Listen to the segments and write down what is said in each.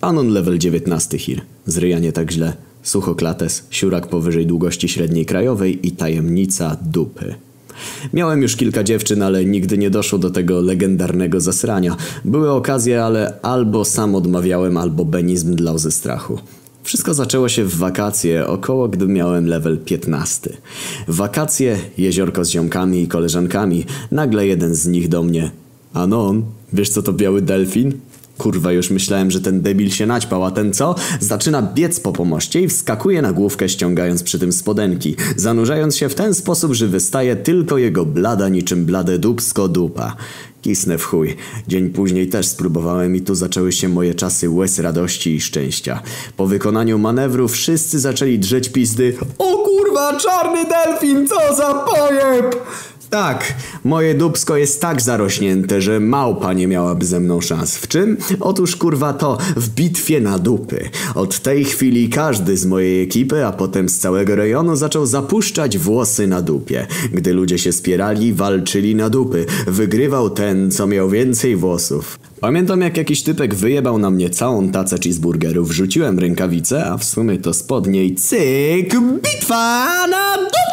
Anon level 19 hir. Zryja nie tak źle. Suchoklates, siurak powyżej długości średniej krajowej i tajemnica dupy. Miałem już kilka dziewczyn, ale nigdy nie doszło do tego legendarnego zasrania. Były okazje, ale albo sam odmawiałem, albo benizm dlał ze strachu. Wszystko zaczęło się w wakacje, około gdy miałem level 15. W wakacje, jeziorko z ziomkami i koleżankami, nagle jeden z nich do mnie. Anon, wiesz co to biały delfin? Kurwa, już myślałem, że ten debil się naćpał, a ten co? Zaczyna biec po pomoście i wskakuje na główkę, ściągając przy tym spodenki, zanurzając się w ten sposób, że wystaje tylko jego blada niczym blade dubsko dupa. Kisnę w chuj. Dzień później też spróbowałem i tu zaczęły się moje czasy łez radości i szczęścia. Po wykonaniu manewru wszyscy zaczęli drzeć pizdy. O kurwa, czarny delfin, co za pojeb! Tak, moje dubsko jest tak zarośnięte, że małpa nie miałaby ze mną szans. W czym? Otóż kurwa to, w bitwie na dupy. Od tej chwili każdy z mojej ekipy, a potem z całego rejonu zaczął zapuszczać włosy na dupie. Gdy ludzie się spierali, walczyli na dupy. Wygrywał ten, co miał więcej włosów. Pamiętam jak jakiś typek wyjebał na mnie całą tacę cheeseburgerów, wrzuciłem rękawice, a w sumie to spodnie i cyk, bitwa na dupę!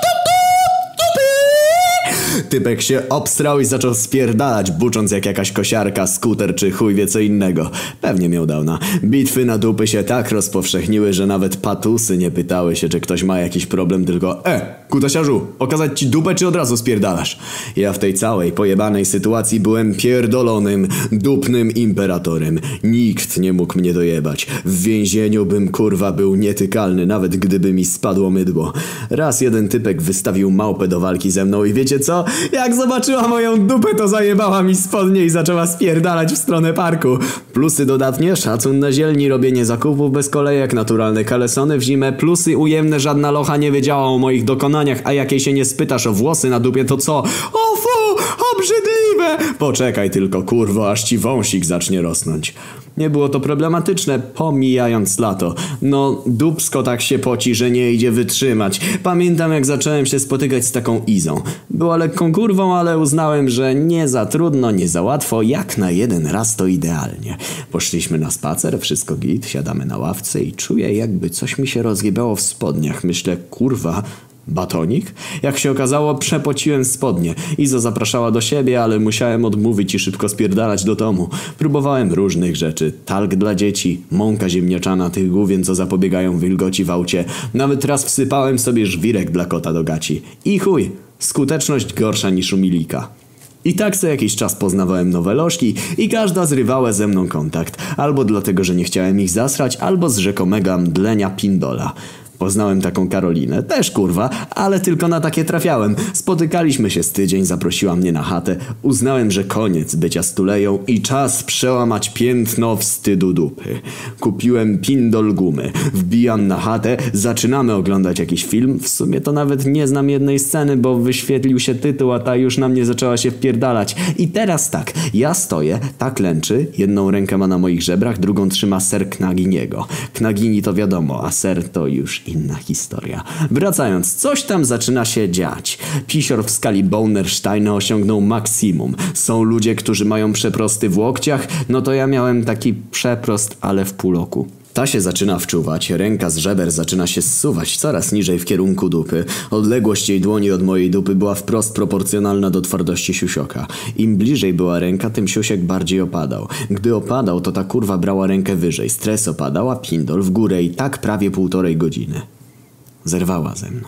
Typek się obstrał i zaczął spierdalać, bucząc jak jakaś kosiarka, skuter czy chuj wie co innego. Pewnie miał downa. Bitwy na dupy się tak rozpowszechniły, że nawet patusy nie pytały się, czy ktoś ma jakiś problem, tylko E, kutasiarzu, pokazać ci dupę czy od razu spierdalasz? Ja w tej całej pojebanej sytuacji byłem pierdolonym, dupnym imperatorem. Nikt nie mógł mnie dojebać. W więzieniu bym kurwa był nietykalny, nawet gdyby mi spadło mydło. Raz jeden typek wystawił małpę do walki ze mną i wiecie co? Jak zobaczyła moją dupę, to zajebała mi spodnie i zaczęła spierdalać w stronę parku. Plusy dodatnie, szacun na zielni, robienie zakupów bez kolejek, naturalne kalesony w zimę, plusy ujemne, żadna locha nie wiedziała o moich dokonaniach, a jakiej się nie spytasz o włosy na dupie, to co? O fu, obrzydliwe! Poczekaj tylko, kurwo, aż ci wąsik zacznie rosnąć. Nie było to problematyczne, pomijając lato. No, dubsko tak się poci, że nie idzie wytrzymać. Pamiętam jak zacząłem się spotykać z taką Izą. Była lekką kurwą, ale uznałem, że nie za trudno, nie za łatwo, jak na jeden raz to idealnie. Poszliśmy na spacer, wszystko git, siadamy na ławce i czuję jakby coś mi się rozjebało w spodniach. Myślę, kurwa, Batonik? Jak się okazało, przepociłem spodnie. Iza zapraszała do siebie, ale musiałem odmówić i szybko spierdalać do domu. Próbowałem różnych rzeczy. Talk dla dzieci, mąka ziemniaczana, tych główien, co zapobiegają wilgoci w aucie. Nawet raz wsypałem sobie żwirek dla kota do gaci. I chuj, skuteczność gorsza niż u Milika. I tak co jakiś czas poznawałem nowe lożki i każda zrywała ze mną kontakt. Albo dlatego, że nie chciałem ich zasrać, albo z rzekomego mdlenia pindola. Poznałem taką Karolinę, też kurwa, ale tylko na takie trafiałem. Spotykaliśmy się z tydzień, zaprosiła mnie na chatę. Uznałem, że koniec bycia stuleją i czas przełamać piętno wstydu dupy. Kupiłem pindol gumy, wbijam na chatę, zaczynamy oglądać jakiś film. W sumie to nawet nie znam jednej sceny, bo wyświetlił się tytuł, a ta już na mnie zaczęła się wpierdalać. I teraz tak, ja stoję, tak lęczy, jedną rękę ma na moich żebrach, drugą trzyma ser Knaginiego. Knagini to wiadomo, a ser to już inna historia. Wracając, coś tam zaczyna się dziać. Pisior w skali Baunersteina osiągnął maksimum. Są ludzie, którzy mają przeprosty w łokciach, no to ja miałem taki przeprost, ale w półloku. Ta się zaczyna wczuwać, ręka z żeber zaczyna się zsuwać coraz niżej w kierunku dupy. Odległość jej dłoni od mojej dupy była wprost proporcjonalna do twardości siusioka. Im bliżej była ręka, tym siusiek bardziej opadał. Gdy opadał, to ta kurwa brała rękę wyżej. Stres opadał, a pindol w górę i tak prawie półtorej godziny. Zerwała ze mną.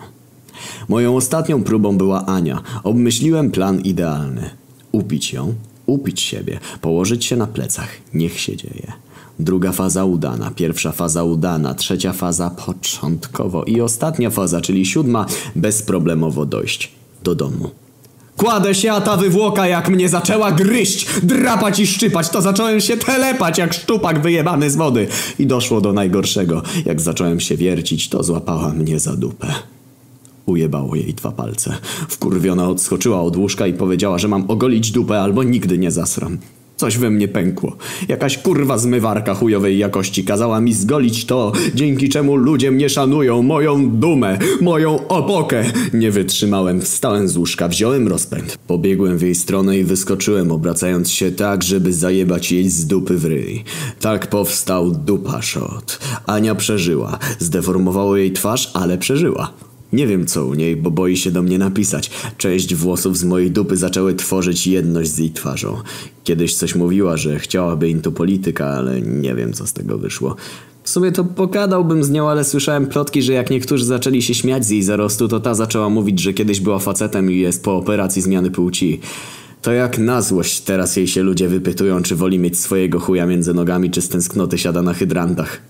Moją ostatnią próbą była Ania. Obmyśliłem plan idealny. Upić ją, upić siebie, położyć się na plecach. Niech się dzieje. Druga faza udana, pierwsza faza udana, trzecia faza początkowo i ostatnia faza, czyli siódma, bezproblemowo dojść do domu. Kładę się, a ta wywłoka jak mnie zaczęła gryźć, drapać i szczypać, to zacząłem się telepać jak szczupak wyjebany z wody. I doszło do najgorszego. Jak zacząłem się wiercić, to złapała mnie za dupę. Ujebało jej dwa palce. Wkurwiona odskoczyła od łóżka i powiedziała, że mam ogolić dupę albo nigdy nie zasram. Coś we mnie pękło. Jakaś kurwa zmywarka chujowej jakości kazała mi zgolić to, dzięki czemu ludzie mnie szanują, moją dumę, moją opokę. Nie wytrzymałem, wstałem z łóżka, wziąłem rozpęd. Pobiegłem w jej stronę i wyskoczyłem, obracając się tak, żeby zajebać jej z dupy w ryj. Tak powstał dupa shot. Ania przeżyła. Zdeformowało jej twarz, ale przeżyła. Nie wiem co u niej, bo boi się do mnie napisać. Część włosów z mojej dupy zaczęły tworzyć jedność z jej twarzą. Kiedyś coś mówiła, że chciałaby into polityka, ale nie wiem co z tego wyszło. W sumie to pogadałbym z nią, ale słyszałem plotki, że jak niektórzy zaczęli się śmiać z jej zarostu, to ta zaczęła mówić, że kiedyś była facetem i jest po operacji zmiany płci. To jak na złość teraz jej się ludzie wypytują, czy woli mieć swojego chuja między nogami, czy z tęsknoty siada na hydrantach.